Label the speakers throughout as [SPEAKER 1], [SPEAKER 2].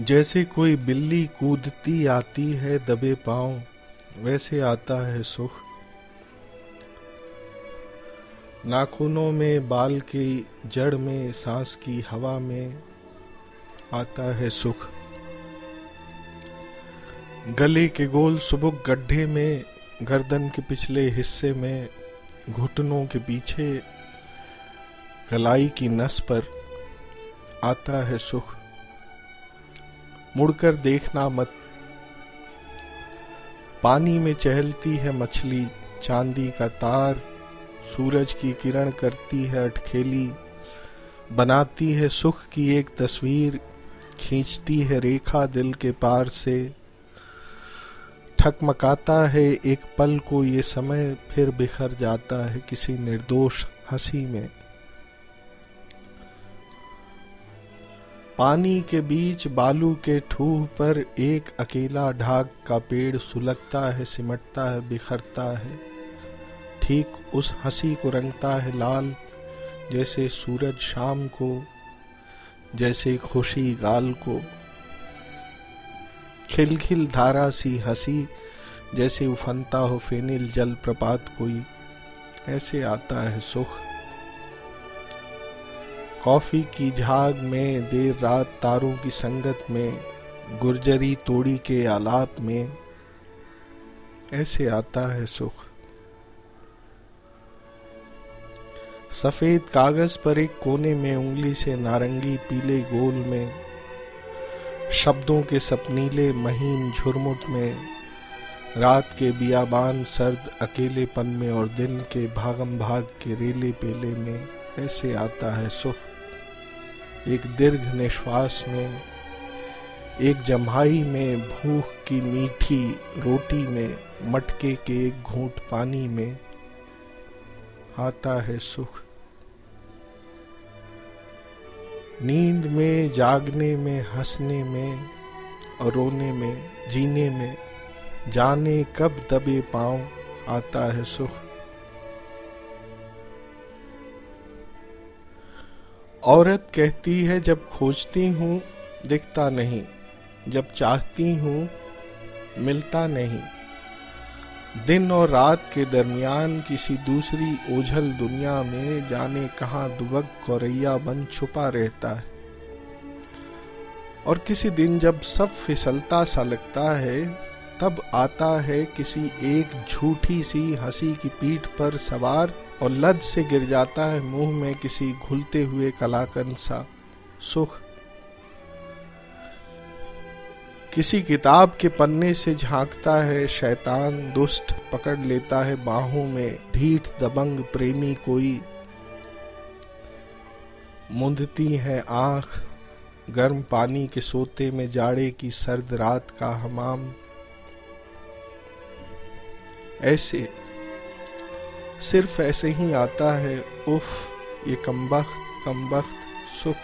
[SPEAKER 1] जैसे कोई बिल्ली कूदती आती है दबे पाँव, वैसे आता है सुख। नाखूनों में बाल की जड़ में, सांस की हवा में आता है सुख। गले के गोल सुबुक गड्ढे में, गर्दन के पिछले हिस्से में, घुटनों के पीछे, कलाई की नस पर आता है सुख। मुड़कर देखना मत। पानी में चहलती है मछली, चांदी का तार, सूरज की किरण करती है अटखेली, बनाती है सुख की एक तस्वीर, खींचती है रेखा दिल के पार से। ठकमकाता है एक पल को ये समय, फिर बिखर जाता है किसी निर्दोष हँसी में। पानी के बीच बालू के ठूह पर एक अकेला ढाक का पेड़ सुलगता है, सिमटता है, बिखरता है। ठीक उस हँसी को रंगता है लाल, जैसे सूरज शाम को, जैसे खुशी गाल को। खिलखिल धारा सी हँसी, जैसे उफनता हो फेनिल जल प्रपात कोई, ऐसे आता है सुख। कॉफ़ी की झाग में देर रात तारों की संगत में, गुर्जरी तोड़ी के आलाप में। ऐसे आता है सुख। सफ़ेद कागज़ पर एक कोने में उंगली से नारंगी पीले गोल में, शब्दों के सपनीले महीन झुरमुट में, रात के बियाबान सर्द अकेलेपन में और दिन के भागम भाग के रेले पेले में, ऐसे आता है सुख। एक दीर्घ निश्वास में, एक जम्हाई में, भूख की मीठी रोटी में, मटके के एक घूंट पानी में। आता है सुख। नींद में, जागने में, हंसने में और रोने में, जीने में, जाने कब दबे पाँव, आता है सुख। औरत कहती है, जब खोजती हूँ, दिखता नहीं। जब चाहती हूँ, मिलता नहीं। दिन और रात के दरमियान किसी दूसरी ओझल दुनिया में जाने कहा दुबक गौरैया बन छुपा रहता है। और किसी दिन जब सब फिसलता सा लगता है तब आता है किसी एक झूठी सी हँसी की पीठ पर सवार और लद से गिर जाता है मुँह में किसी घुलते हुए कलाकन सा। सुख। किसी किताब के पन्ने से झांकता है शैतान, दुष्ट, पकड़ लेता है बाहों में, ढीठ, दबंग, प्रेमी कोई। मुंदती है आँख, गर्म पानी के सोते में जाड़े की सर्द रात का हमाम। ऐसे, सिर्फ़ ऐसे ही आता है, उफ, ये कमबख्त कमबख्त, सुख।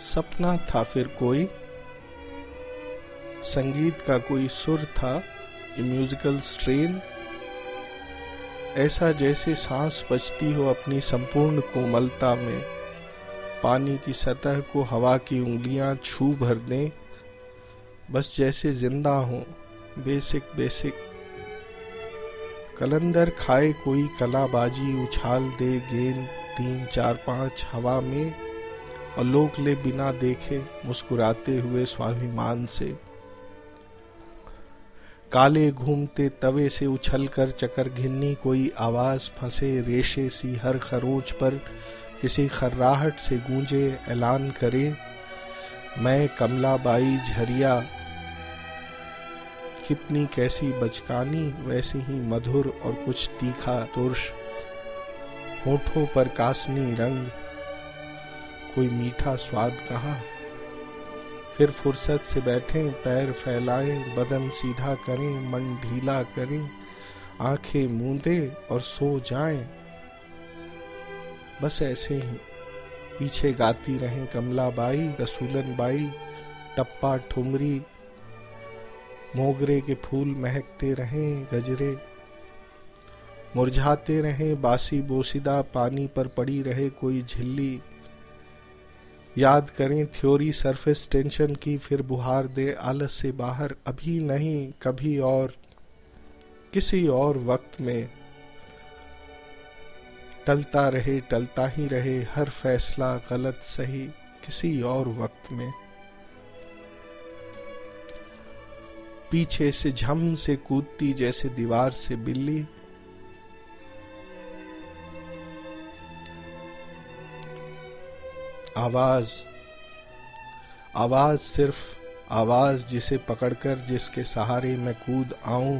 [SPEAKER 1] सपना था फिर कोई, संगीत का कोई सुर था, ये म्यूजिकल स्ट्रेन ऐसा जैसे सांस बचती हो अपनी संपूर्ण कोमलता में, पानी की सतह को हवा की उंगलियाँ छू भर दें, बस जैसे ज़िंदा हो। Basic basic. कलंदर खाए कोई कलाबाजी, उछाल दे गेंद तीन, चार, पाँच, हवा में और लोग ले बिना देखे, मुस्कुराते हुए स्वाभिमान से। काले घूमते तवे से उछल कर चकर घिन्नी, कोई आवाज़ फंसे रेशे सी हर खरोच पर, किसी खर्राहट से गूंजे ऐलान करे, मैं कमला बाई झरिया कितनी कैसी बचकानी, वैसी ही मधुर और कुछ तीखा तुर्श। होठों पर कासनी रंग। कोई मीठा स्वाद कहाँ? फिर फुर्सत से बैठें, पैर फैलाएँ, बदन सीधा करें, मन ढीला करें, आँखें मूंदे और सो जाएँ। बस ऐसे ही। पीछे गाती रहें कमला बाई, रसूलन बाई, टप्पा ठुमरी मोगरे के फूल महकते रहें गजरे। मुरझाते रहें बासी बोसीदा, पानी पर पड़ी रहे कोई झिल्ली। याद करें थ्योरी सरफेस टेंशन की, फिर बुहार दे आलस से बाहर, अभी नहीं, कभी और। किसी और वक्त में टलता रहे, टलता ही रहे, हर फैसला गलत सही, किसी और वक्त में। पीछे से झम से कूदती जैसे दीवार से बिल्ली। आवाज़ आवाज़ सिर्फ़ आवाज़ जिसे पकड़कर जिसके सहारे मैं कूद आऊँ,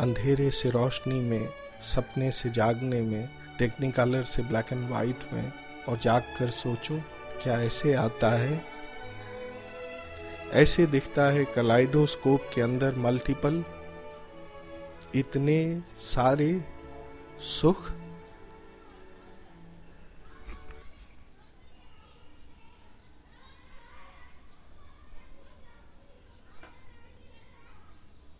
[SPEAKER 1] अंधेरे से रोशनी में, सपने से जागने में टेक्निकलर से ब्लैक एंड वाइट में, और जाग कर सोचो, क्या ऐसे आता है? ऐसे दिखता है कलाइडोस्कोप के अंदर मल्टीपल इतने सारे सुख